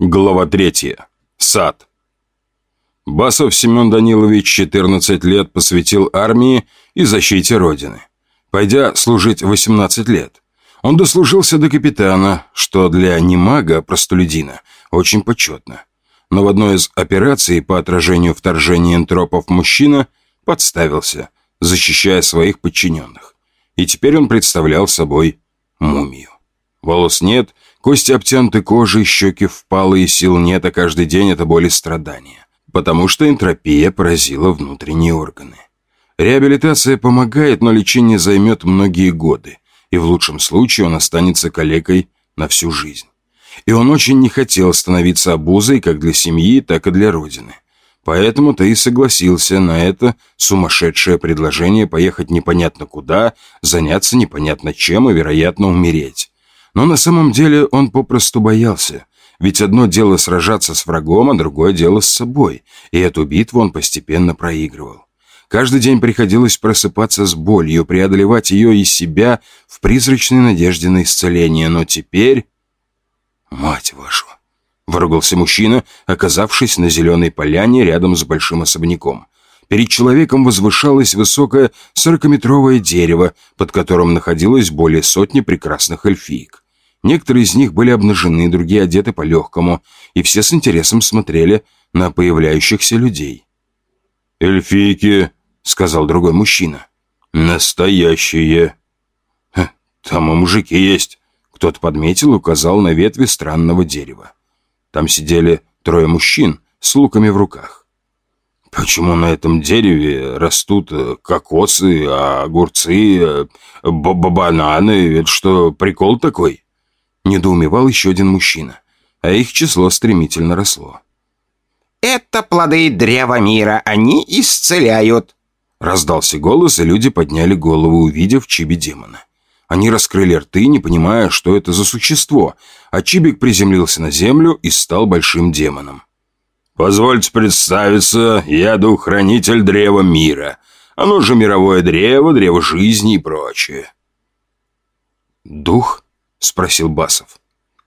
Глава третья. Сад. Басов Семен Данилович 14 лет посвятил армии и защите Родины. Пойдя служить 18 лет. Он дослужился до капитана, что для немага, простолюдина, очень почетно. Но в одной из операций по отражению вторжения энтропов мужчина подставился, защищая своих подчиненных. И теперь он представлял собой мумию. Волос нет, Кости обтянуты кожей, щеки впалые, сил нет, а каждый день это боль и страдания. Потому что энтропия поразила внутренние органы. Реабилитация помогает, но лечение займет многие годы, и в лучшем случае он останется калекой на всю жизнь. И он очень не хотел становиться обузой как для семьи, так и для родины. Поэтому-то и согласился на это сумасшедшее предложение поехать непонятно куда, заняться непонятно чем и, вероятно, умереть. Но на самом деле он попросту боялся. Ведь одно дело сражаться с врагом, а другое дело с собой. И эту битву он постепенно проигрывал. Каждый день приходилось просыпаться с болью, преодолевать ее из себя в призрачной надежде на исцеление. Но теперь... «Мать вашу!» — выругался мужчина, оказавшись на зеленой поляне рядом с большим особняком. Перед человеком возвышалось высокое сорокаметровое дерево, под которым находилось более сотни прекрасных эльфиек. Некоторые из них были обнажены, другие одеты по-легкому, и все с интересом смотрели на появляющихся людей. «Эльфийки», — сказал другой мужчина. «Настоящие». «Там и мужики есть», — кто-то подметил и указал на ветви странного дерева. Там сидели трое мужчин с луками в руках. Почему на этом дереве растут э, кокосы, огурцы, э, бананы? Это что, прикол такой? Недоумевал еще один мужчина, а их число стремительно росло. «Это плоды древа мира, они исцеляют!» Раздался голос, и люди подняли голову, увидев чиби демона. Они раскрыли рты, не понимая, что это за существо, а чибик приземлился на землю и стал большим демоном. «Позвольте представиться, я дух-хранитель Древа Мира. Оно же мировое древо, древо жизни и прочее». «Дух?» — спросил Басов.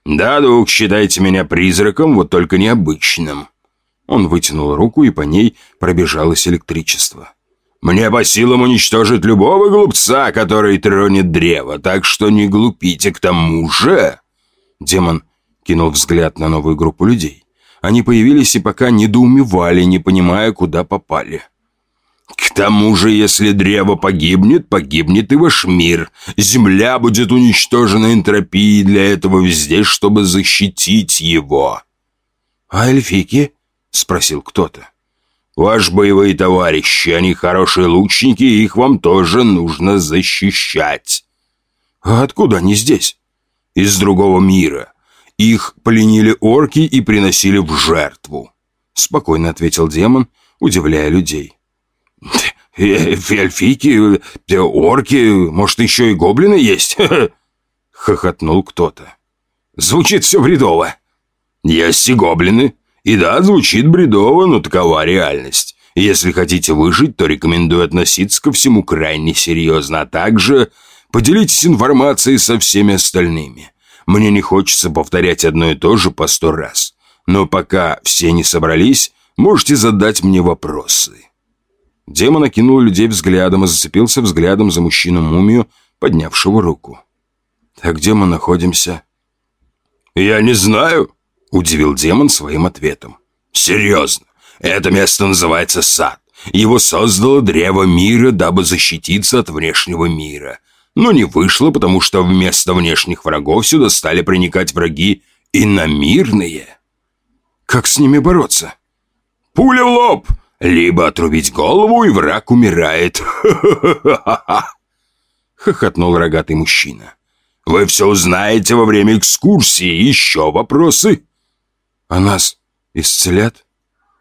«Да, дух, считайте меня призраком, вот только необычным». Он вытянул руку, и по ней пробежалось электричество. «Мне по силам уничтожить любого глупца, который тронет древо, так что не глупите к тому же!» Демон кинул взгляд на новую группу людей. Они появились и пока недоумевали, не понимая, куда попали. К тому же, если древо погибнет, погибнет и ваш мир. Земля будет уничтожена энтропией для этого здесь, чтобы защитить его. А эльфики? Спросил кто-то. Ваш боевые товарищи, они хорошие лучники, и их вам тоже нужно защищать. А откуда они здесь? Из другого мира. Их пленили орки и приносили в жертву. Спокойно ответил демон, удивляя людей. «Эльфийки, орки, может, еще и гоблины есть?» Хохотнул кто-то. «Звучит все бредово». «Есть и гоблины. И да, звучит бредово, но такова реальность. Если хотите выжить, то рекомендую относиться ко всему крайне серьезно, а также поделитесь информацией со всеми остальными. Мне не хочется повторять одно и то же по сто раз. Но пока все не собрались, можете задать мне вопросы». Демон окинул людей взглядом и зацепился взглядом за мужчину-мумию, поднявшего руку. «А где мы находимся?» «Я не знаю», — удивил демон своим ответом. «Серьезно, это место называется сад. Его создало древо мира, дабы защититься от внешнего мира. Но не вышло, потому что вместо внешних врагов сюда стали проникать враги иномирные». «Как с ними бороться?» «Пуля в лоб!» Либо отрубить голову, и враг умирает. Хохотнул рогатый мужчина. Вы все узнаете во время экскурсии. Еще вопросы? А нас исцелят?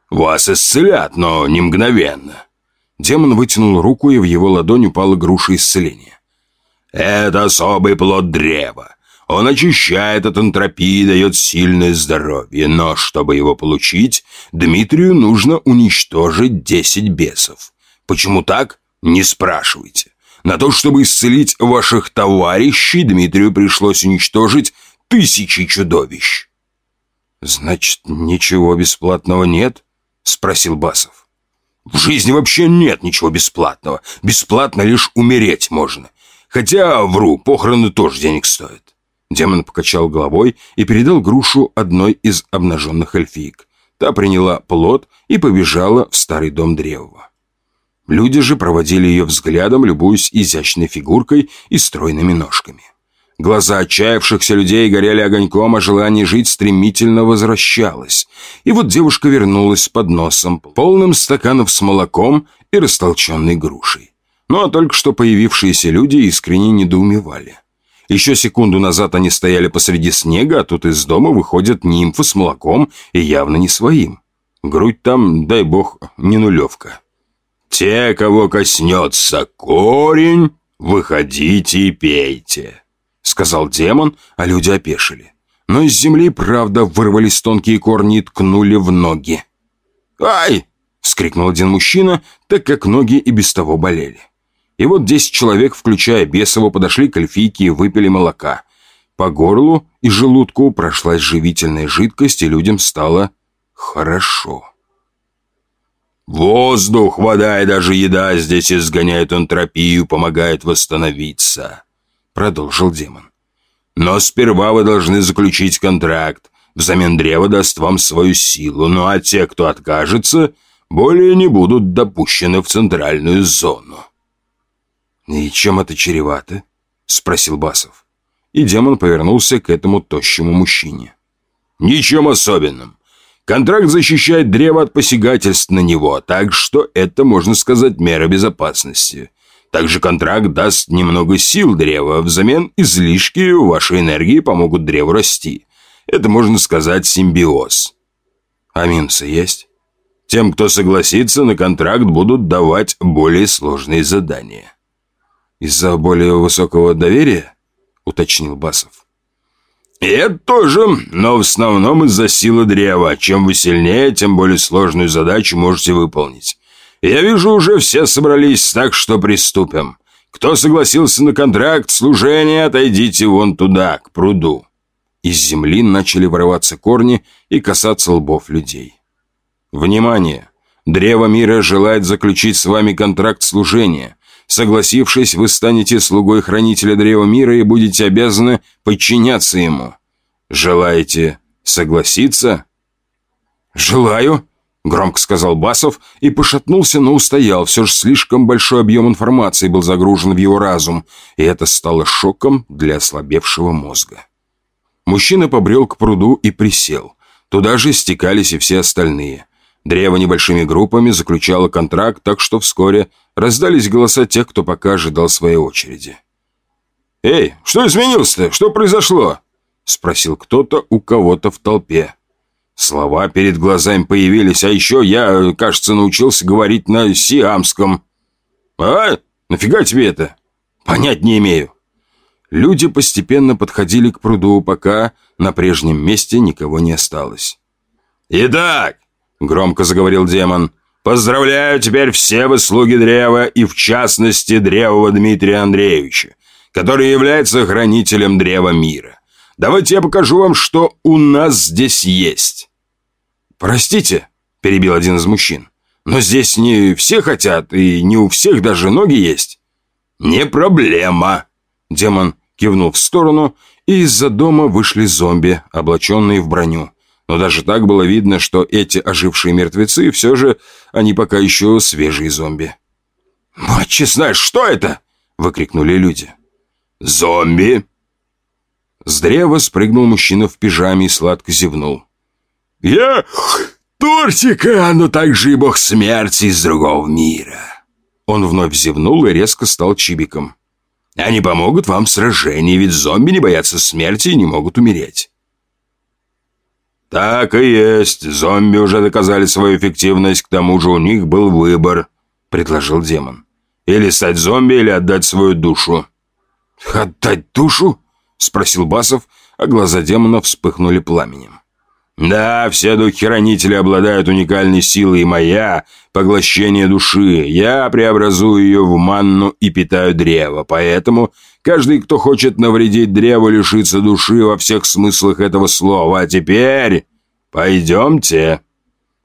Вас исцелят, но не мгновенно. Демон вытянул руку, и в его ладонь упала груша исцеления. Это особый плод древа. Он очищает от энтропии и дает сильное здоровье, но чтобы его получить, Дмитрию нужно уничтожить 10 бесов. Почему так? Не спрашивайте. На то, чтобы исцелить ваших товарищей, Дмитрию пришлось уничтожить тысячи чудовищ. «Значит, ничего бесплатного нет?» — спросил Басов. «В жизни вообще нет ничего бесплатного. Бесплатно лишь умереть можно. Хотя, вру, похороны тоже денег стоят». Демон покачал головой и передал грушу одной из обнаженных эльфиек. Та приняла плод и побежала в старый дом Древова. Люди же проводили ее взглядом, любуясь изящной фигуркой и стройными ножками. Глаза отчаявшихся людей горели огоньком, а желание жить стремительно возвращалось. И вот девушка вернулась с подносом, полным стаканов с молоком и растолченной грушей. Ну а только что появившиеся люди искренне недоумевали. Еще секунду назад они стояли посреди снега, а тут из дома выходят нимфы с молоком и явно не своим. Грудь там, дай бог, не нулевка. «Те, кого коснется корень, выходите и пейте», — сказал демон, а люди опешили. Но из земли, правда, вырвались тонкие корни и ткнули в ноги. «Ай!» — вскрикнул один мужчина, так как ноги и без того болели. И вот десять человек, включая Бесова, подошли к эльфийке и выпили молока. По горлу и желудку прошлась живительная жидкость, и людям стало хорошо. «Воздух, вода и даже еда здесь изгоняют энтропию, помогают восстановиться», — продолжил демон. «Но сперва вы должны заключить контракт. Взамен древа даст вам свою силу, ну а те, кто откажется, более не будут допущены в центральную зону». «И чем это чревато?» — спросил Басов. И демон повернулся к этому тощему мужчине. «Ничем особенным. Контракт защищает древо от посягательств на него, так что это, можно сказать, мера безопасности. Также контракт даст немного сил древа, взамен излишки вашей энергии помогут древу расти. Это, можно сказать, симбиоз. А минусы есть? Тем, кто согласится на контракт, будут давать более сложные задания. «Из-за более высокого доверия?» — уточнил Басов. «И это тоже, но в основном из-за силы древа. Чем вы сильнее, тем более сложную задачу можете выполнить. Я вижу, уже все собрались, так что приступим. Кто согласился на контракт служения, отойдите вон туда, к пруду». Из земли начали вырываться корни и касаться лбов людей. «Внимание! Древо мира желает заключить с вами контракт служения. Согласившись, вы станете слугой хранителя Древа Мира и будете обязаны подчиняться ему. Желаете согласиться?» «Желаю», — громко сказал Басов и пошатнулся, но устоял. Все же слишком большой объем информации был загружен в его разум, и это стало шоком для ослабевшего мозга. Мужчина побрел к пруду и присел. Туда же стекались и все остальные. Древо небольшими группами заключало контракт, так что вскоре раздались голоса тех, кто пока ожидал своей очереди. «Эй, что изменилось-то? Что произошло?» Спросил кто-то у кого-то в толпе. Слова перед глазами появились, а еще я, кажется, научился говорить на сиамском. «А? Нафига тебе это?» «Понять не имею». Люди постепенно подходили к пруду, пока на прежнем месте никого не осталось. «Итак, Громко заговорил демон. «Поздравляю теперь все вы слуги древа и в частности древого Дмитрия Андреевича, который является хранителем древа мира. Давайте я покажу вам, что у нас здесь есть». «Простите», — перебил один из мужчин, «но здесь не все хотят, и не у всех даже ноги есть». «Не проблема», — демон кивнул в сторону, и из-за дома вышли зомби, облаченные в броню. Но даже так было видно, что эти ожившие мертвецы все же, они пока еще свежие зомби. «Мать честная, что это?» – выкрикнули люди. «Зомби!» С древа спрыгнул мужчина в пижаме и сладко зевнул. «Я Тортика, но также и бог смерти из другого мира!» Он вновь зевнул и резко стал чибиком. «Они помогут вам в сражении, ведь зомби не боятся смерти и не могут умереть. «Так и есть. Зомби уже доказали свою эффективность, к тому же у них был выбор», — предложил демон. «Или стать зомби, или отдать свою душу». «Отдать душу?» — спросил Басов, а глаза демона вспыхнули пламенем. «Да, все духи-хранители обладают уникальной силой, и моя — поглощение души. Я преобразую ее в манну и питаю древо, поэтому каждый, кто хочет навредить древу, лишится души во всех смыслах этого слова. А теперь...» Пойдемте».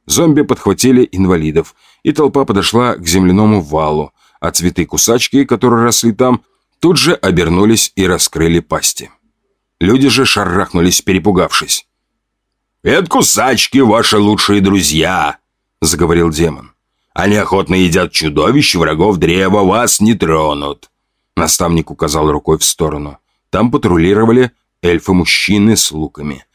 Зомби подхватили инвалидов, и толпа подошла к земляному валу, а цветы-кусачки, которые росли там, тут же обернулись и раскрыли пасти. Люди же шарахнулись, перепугавшись. «Это кусачки, ваши лучшие друзья», — заговорил демон. «Они охотно едят чудовищ, врагов древа, вас не тронут». Наставник указал рукой в сторону. Там патрулировали эльфы-мужчины с луками.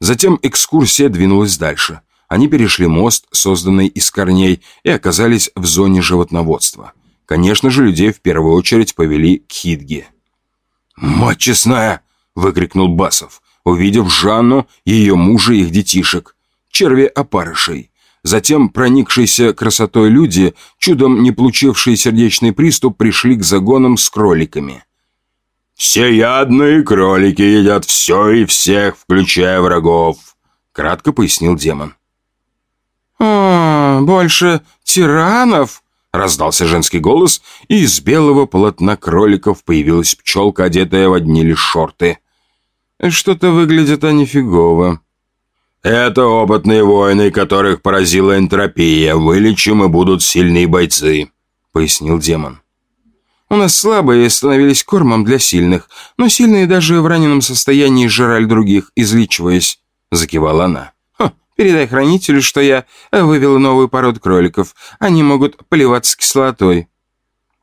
Затем экскурсия двинулась дальше. Они перешли мост, созданный из корней, и оказались в зоне животноводства. Конечно же, людей в первую очередь повели к Хидге. «Мать честная!» — выкрикнул Басов, увидев Жанну, ее мужа и их детишек, черви-опарышей. Затем проникшиеся красотой люди, чудом не получившие сердечный приступ, пришли к загонам с кроликами. «Всеядные кролики едят все и всех, включая врагов», — кратко пояснил демон. «А, больше тиранов?» — раздался женский голос, и из белого полотна кроликов появилась пчелка, одетая в одни лишь шорты. «Что-то выглядит они фигово». «Это опытные воины, которых поразила энтропия. Вылечим и будут сильные бойцы», — пояснил демон. У нас слабые становились кормом для сильных, но сильные даже в раненом состоянии жрали других, излечиваясь», — закивала она. «Хм, передай хранителю, что я вывела новую породу кроликов. Они могут поливаться кислотой».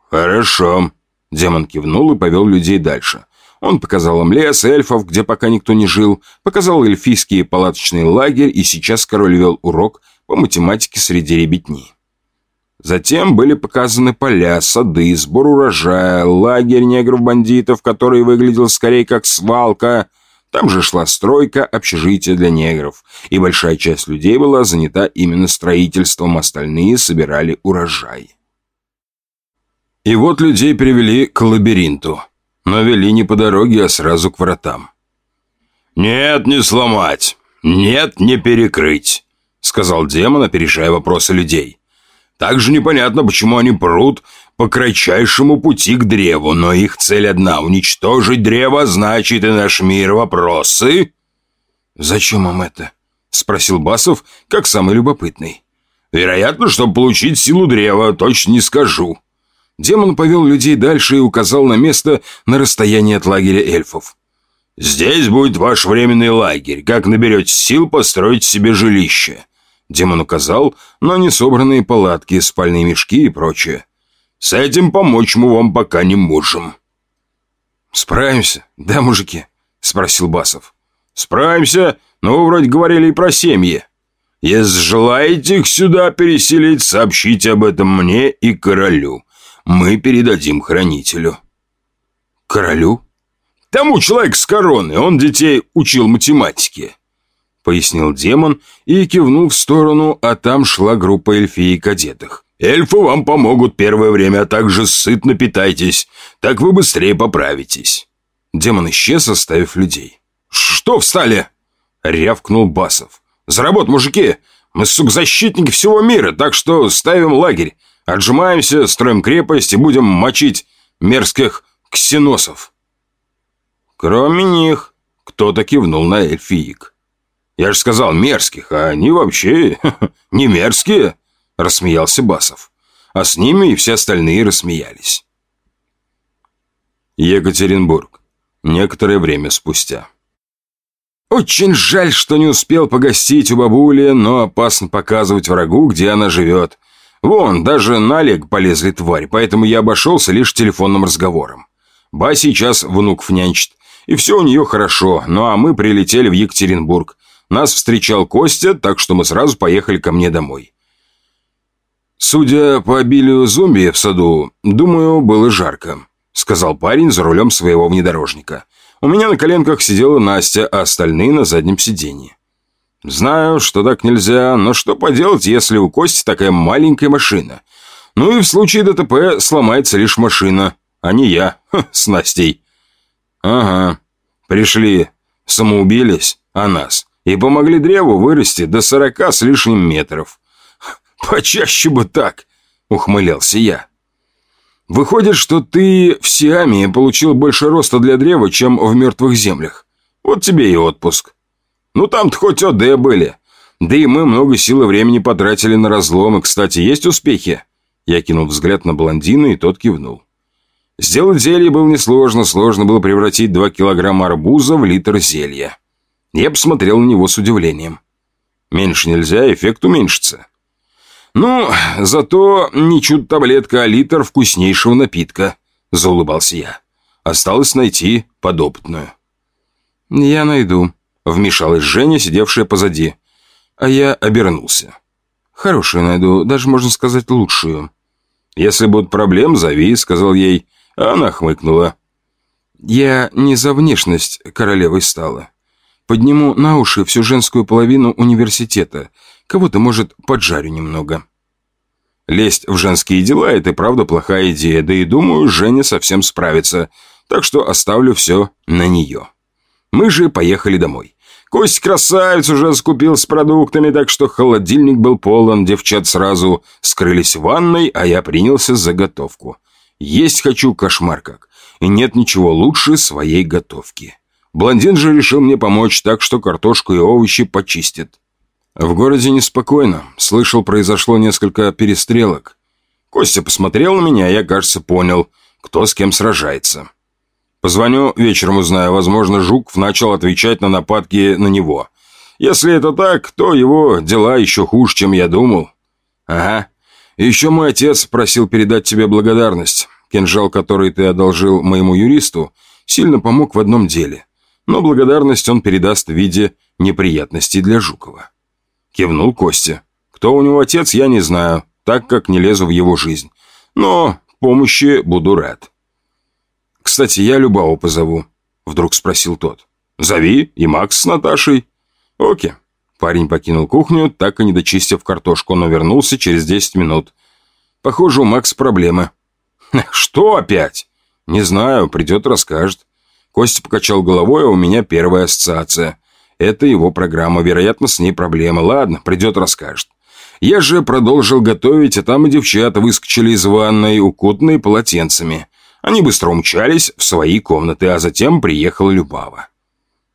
«Хорошо», — демон кивнул и повел людей дальше. Он показал им лес, эльфов, где пока никто не жил, показал эльфийский палаточный лагерь, и сейчас король вел урок по математике среди ребятни. Затем были показаны поля, сады, сбор урожая, лагерь негров-бандитов, который выглядел скорее как свалка. Там же шла стройка общежития для негров, и большая часть людей была занята именно строительством, остальные собирали урожай. И вот людей привели к лабиринту, но вели не по дороге, а сразу к вратам. «Нет, не сломать! Нет, не перекрыть!» — сказал демон, опережая вопросы людей. Также непонятно, почему они прут по кратчайшему пути к древу, но их цель одна — уничтожить древо, значит и наш мир. Вопросы?» «Зачем им это?» — спросил Басов, как самый любопытный. «Вероятно, чтобы получить силу древа, точно не скажу». Демон повел людей дальше и указал на место на расстоянии от лагеря эльфов. «Здесь будет ваш временный лагерь. Как наберете сил, построить себе жилище. Демон указал на несобранные палатки, спальные мешки и прочее. «С этим помочь мы вам пока не можем». «Справимся, да, мужики?» — спросил Басов. «Справимся, но вы вроде говорили и про семьи. Если желаете их сюда переселить, сообщите об этом мне и королю. Мы передадим хранителю». «Королю?» «Тому человек с короны, он детей учил математике». — пояснил демон и кивнул в сторону, а там шла группа эльфиек-кадетых. «Эльфы вам помогут первое время, а также сытно питайтесь. Так вы быстрее поправитесь». Демон исчез, оставив людей. «Что встали?» — рявкнул Басов. «За работу, мужики! Мы, сука, защитники всего мира, так что ставим лагерь, отжимаемся, строим крепость и будем мочить мерзких ксеносов». Кроме них, кто-то кивнул на эльфиек. Я же сказал мерзких, а они вообще не мерзкие, рассмеялся Басов. А с ними и все остальные рассмеялись. Екатеринбург. Некоторое время спустя. Очень жаль, что не успел погостить у бабули, но опасно показывать врагу, где она живет. Вон, даже на Олег полезли тварь, поэтому я обошелся лишь телефонным разговором. Ба сейчас внук нянчит, и все у нее хорошо, ну а мы прилетели в Екатеринбург. Нас встречал Костя, так что мы сразу поехали ко мне домой. Судя по обилию зомби в саду, думаю, было жарко, сказал парень за рулем своего внедорожника. У меня на коленках сидела Настя, а остальные на заднем сиденье. Знаю, что так нельзя, но что поделать, если у Кости такая маленькая машина? Ну и в случае ДТП сломается лишь машина, а не я ха, с Настей. Ага, пришли, самоубились, а нас и помогли древу вырасти до сорока с лишним метров. «Почаще бы так!» — ухмылялся я. «Выходит, что ты в Сиаме получил больше роста для древа, чем в мертвых землях. Вот тебе и отпуск. Ну там-то хоть ОД были. Да и мы много сил и времени потратили на разломы. Кстати, есть успехи?» Я кинул взгляд на блондина, и тот кивнул. Сделать зелье было несложно. Сложно было превратить два килограмма арбуза в литр зелья. Я посмотрел на него с удивлением. Меньше нельзя, эффект уменьшится. «Ну, зато не чуть таблетка, а литр вкуснейшего напитка», — заулыбался я. «Осталось найти подопытную». «Я найду», — вмешалась Женя, сидевшая позади. А я обернулся. «Хорошую найду, даже, можно сказать, лучшую». «Если будут проблемы, зови», — сказал ей. А она хмыкнула. «Я не за внешность королевой стала. Подниму на уши всю женскую половину университета. Кого-то, может, поджарю немного». Лезть в женские дела – это правда плохая идея, да и думаю, Женя совсем справится, так что оставлю все на нее. Мы же поехали домой. Кость красавец уже скупил с продуктами, так что холодильник был полон, девчат сразу скрылись в ванной, а я принялся за готовку. Есть хочу кошмар как, и нет ничего лучше своей готовки. Блондин же решил мне помочь так, что картошку и овощи почистит. В городе неспокойно. Слышал, произошло несколько перестрелок. Костя посмотрел на меня, я, кажется, понял, кто с кем сражается. Позвоню, вечером узнаю. Возможно, Жуков начал отвечать на нападки на него. Если это так, то его дела еще хуже, чем я думал. Ага. еще мой отец просил передать тебе благодарность. Кинжал, который ты одолжил моему юристу, сильно помог в одном деле но благодарность он передаст в виде неприятностей для Жукова. Кивнул Костя. Кто у него отец, я не знаю, так как не лезу в его жизнь. Но помощи буду рад. «Кстати, я Любаву позову», — вдруг спросил тот. «Зови и Макс с Наташей». «Окей». Парень покинул кухню, так и не дочистив картошку, но вернулся через 10 минут. «Похоже, у Макса проблемы». «Что опять?» «Не знаю, придет, расскажет». Костя покачал головой, а у меня первая ассоциация. Это его программа, вероятно, с ней проблема. Ладно, придет, расскажет. Я же продолжил готовить, а там и девчата выскочили из ванной, укутанные полотенцами. Они быстро умчались в свои комнаты, а затем приехала Любава.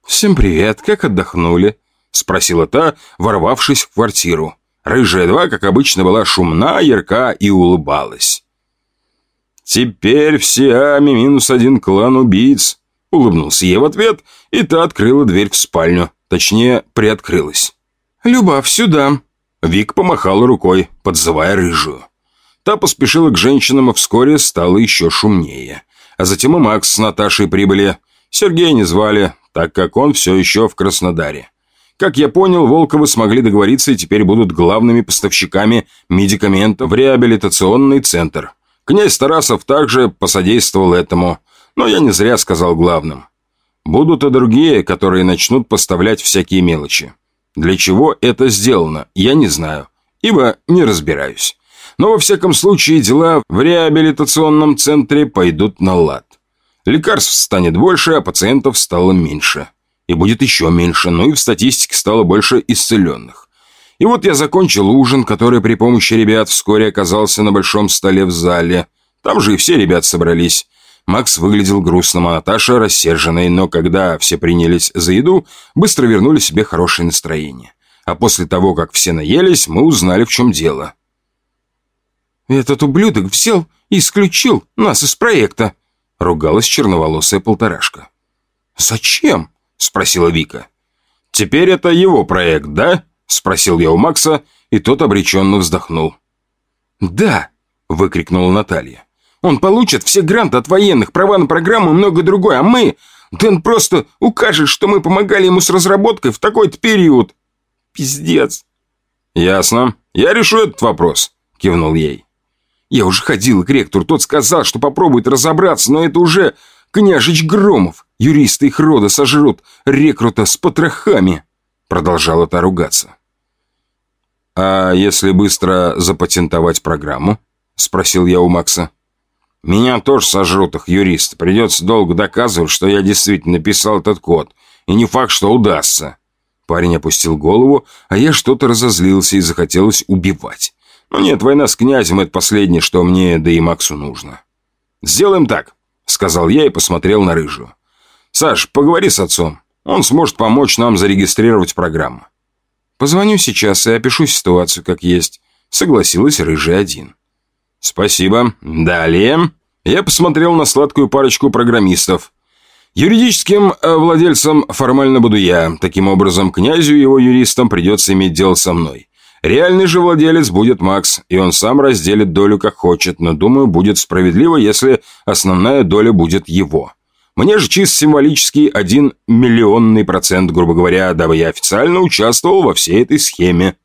«Всем привет, как отдохнули?» – спросила та, ворвавшись в квартиру. Рыжая два, как обычно, была шумна, ярка и улыбалась. «Теперь все Ами минус один клан убийц», Улыбнулся ей в ответ, и та открыла дверь в спальню. Точнее, приоткрылась. «Любовь, сюда!» Вик помахала рукой, подзывая рыжую. Та поспешила к женщинам, и вскоре стало еще шумнее. А затем и Макс с Наташей прибыли. Сергея не звали, так как он все еще в Краснодаре. Как я понял, Волковы смогли договориться и теперь будут главными поставщиками медикаментов в реабилитационный центр. Князь Тарасов также посодействовал этому. Но я не зря сказал главным. Будут и другие, которые начнут поставлять всякие мелочи. Для чего это сделано, я не знаю, ибо не разбираюсь. Но во всяком случае дела в реабилитационном центре пойдут на лад. Лекарств станет больше, а пациентов стало меньше. И будет еще меньше, но и в статистике стало больше исцеленных. И вот я закончил ужин, который при помощи ребят вскоре оказался на большом столе в зале. Там же и все ребят собрались. Макс выглядел грустным, а Наташа рассерженной, но когда все принялись за еду, быстро вернули себе хорошее настроение. А после того, как все наелись, мы узнали, в чем дело. «Этот ублюдок взял и исключил нас из проекта», — ругалась черноволосая полторашка. «Зачем?» — спросила Вика. «Теперь это его проект, да?» — спросил я у Макса, и тот обреченно вздохнул. «Да!» — выкрикнула Наталья. Он получит все гранты от военных, права на программу и многое другое, а мы... Дэн просто укажет, что мы помогали ему с разработкой в такой-то период. Пиздец. Ясно. Я решу этот вопрос, кивнул ей. Я уже ходил к ректору, тот сказал, что попробует разобраться, но это уже княжич Громов. Юристы их рода сожрут рекрута с потрохами. Продолжала та ругаться. «А если быстро запатентовать программу?» Спросил я у Макса. Меня тоже сожрут их юристы. Придется долго доказывать, что я действительно написал этот код. И не факт, что удастся. Парень опустил голову, а я что-то разозлился и захотелось убивать. Но нет, война с князем – это последнее, что мне, да и Максу нужно. «Сделаем так», – сказал я и посмотрел на Рыжую. «Саш, поговори с отцом. Он сможет помочь нам зарегистрировать программу». «Позвоню сейчас и опишу ситуацию как есть», — согласилась рыжий один. «Спасибо. Далее...» Я посмотрел на сладкую парочку программистов. Юридическим э, владельцем формально буду я. Таким образом, князю и его юристам придется иметь дело со мной. Реальный же владелец будет Макс, и он сам разделит долю как хочет, но, думаю, будет справедливо, если основная доля будет его. Мне же чисто символический один миллионный процент, грубо говоря, дабы я официально участвовал во всей этой схеме.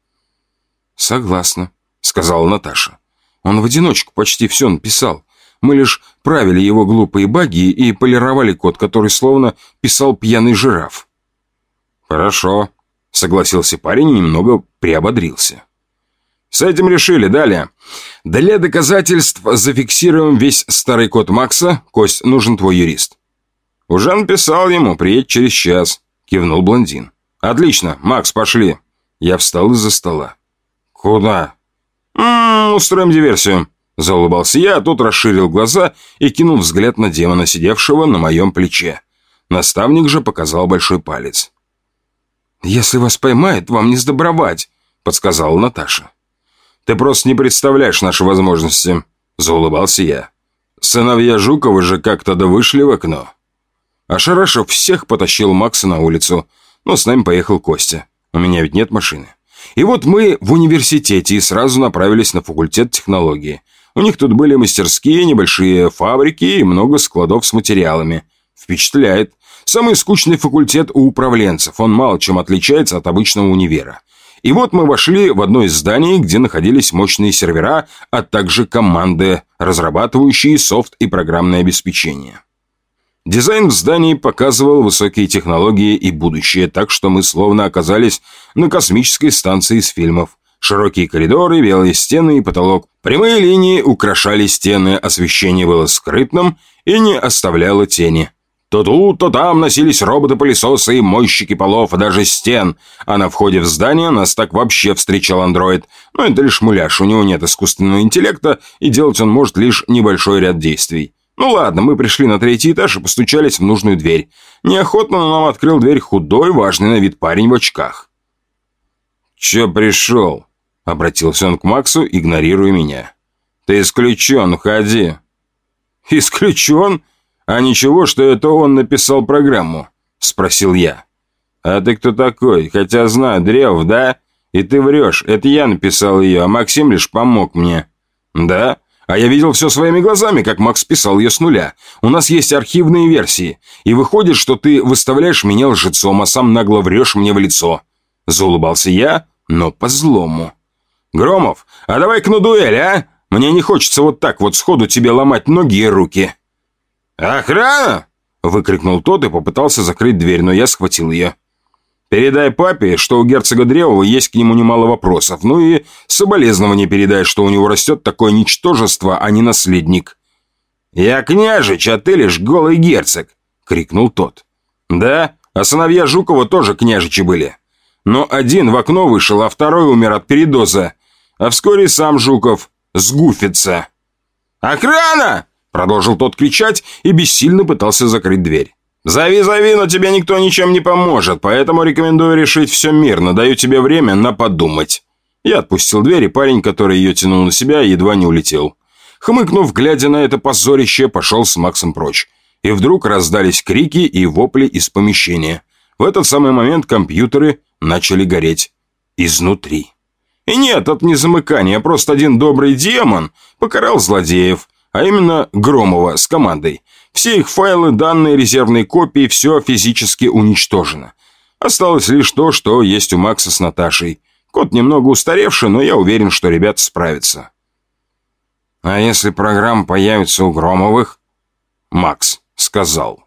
«Согласна», — сказала Наташа. «Он в одиночку почти все написал. Мы лишь правили его глупые баги и полировали код, который словно писал пьяный жираф». «Хорошо», Согласился парень и немного приободрился. С этим решили. Далее. Для доказательств зафиксируем весь старый код Макса. Кость, нужен твой юрист. Уже написал ему, приедь через час. Кивнул блондин. Отлично, Макс, пошли. Я встал из-за стола. Куда? М -м, устроим диверсию. Заулыбался я, а тут расширил глаза и кинул взгляд на демона, сидевшего на моем плече. Наставник же показал большой палец. «Если вас поймают, вам не сдобровать», — подсказала Наташа. «Ты просто не представляешь наши возможности», — заулыбался я. «Сыновья Жукова же как-то да вышли в окно». Ошарашев всех потащил Макса на улицу, но с нами поехал Костя. У меня ведь нет машины. И вот мы в университете и сразу направились на факультет технологии. У них тут были мастерские, небольшие фабрики и много складов с материалами. Впечатляет. Самый скучный факультет у управленцев, он мало чем отличается от обычного универа. И вот мы вошли в одно из зданий, где находились мощные сервера, а также команды, разрабатывающие софт и программное обеспечение. Дизайн в здании показывал высокие технологии и будущее, так что мы словно оказались на космической станции из фильмов. Широкие коридоры, белые стены и потолок. Прямые линии украшали стены, освещение было скрытным и не оставляло тени. То тут, то там носились роботы-пылесосы и мойщики полов, а даже стен. А на входе в здание нас так вообще встречал андроид. Но это лишь муляж, у него нет искусственного интеллекта, и делать он может лишь небольшой ряд действий. Ну ладно, мы пришли на третий этаж и постучались в нужную дверь. Неохотно нам открыл дверь худой, важный на вид парень в очках. «Че пришел?» — обратился он к Максу, игнорируя меня. «Ты исключен, уходи». «Исключен?» «А ничего, что это он написал программу?» – спросил я. «А ты кто такой? Хотя знаю, Древ, да? И ты врешь, это я написал ее, а Максим лишь помог мне». «Да? А я видел все своими глазами, как Макс писал ее с нуля. У нас есть архивные версии, и выходит, что ты выставляешь меня лжецом, а сам нагло врешь мне в лицо». Заулыбался я, но по-злому. «Громов, а давай-ка на дуэль, а? Мне не хочется вот так вот сходу тебе ломать ноги и руки». «Охрана!» – выкрикнул тот и попытался закрыть дверь, но я схватил ее. «Передай папе, что у герцога Древова есть к нему немало вопросов, ну и соболезнование передай, что у него растет такое ничтожество, а не наследник». «Я княжич, а ты лишь голый герцог!» – крикнул тот. «Да, а сыновья Жукова тоже княжичи были. Но один в окно вышел, а второй умер от передоза. А вскоре сам Жуков сгуфится». «Охрана!» Продолжил тот кричать и бессильно пытался закрыть дверь. «Зови, зови, но тебе никто ничем не поможет, поэтому рекомендую решить все мирно, даю тебе время на подумать». Я отпустил дверь, и парень, который ее тянул на себя, едва не улетел. Хмыкнув, глядя на это позорище, пошел с Максом прочь. И вдруг раздались крики и вопли из помещения. В этот самый момент компьютеры начали гореть изнутри. И нет, замыкание, а просто один добрый демон покарал злодеев, а именно Громова с командой. Все их файлы, данные, резервные копии, все физически уничтожено. Осталось лишь то, что есть у Макса с Наташей. Код немного устаревший, но я уверен, что ребята справятся. «А если программа появится у Громовых?» Макс сказал.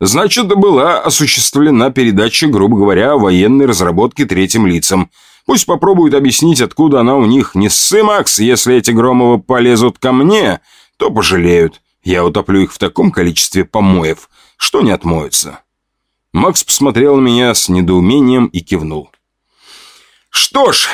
«Значит, была осуществлена передача, грубо говоря, военной разработки третьим лицам. Пусть попробуют объяснить, откуда она у них. Не ссы, Макс, если эти Громовы полезут ко мне, то пожалеют. Я утоплю их в таком количестве помоев, что не отмоются. Макс посмотрел на меня с недоумением и кивнул. Что ж,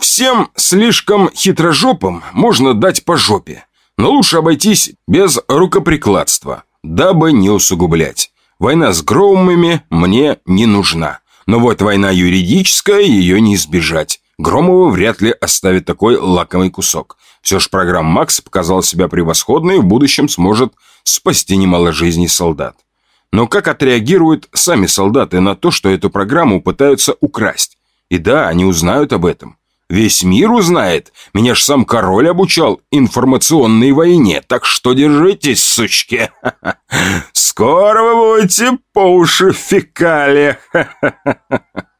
всем слишком хитрожопым можно дать по жопе, но лучше обойтись без рукоприкладства, дабы не усугублять. Война с громами мне не нужна. Но вот война юридическая, ее не избежать. Громова вряд ли оставит такой лакомый кусок. Все же программа Макс показала себя превосходной и в будущем сможет спасти немало жизней солдат. Но как отреагируют сами солдаты на то, что эту программу пытаются украсть? И да, они узнают об этом. Весь мир узнает. Меня ж сам король обучал информационной войне. Так что держитесь, сучки. Скоро вы будете по уши в фекалиях.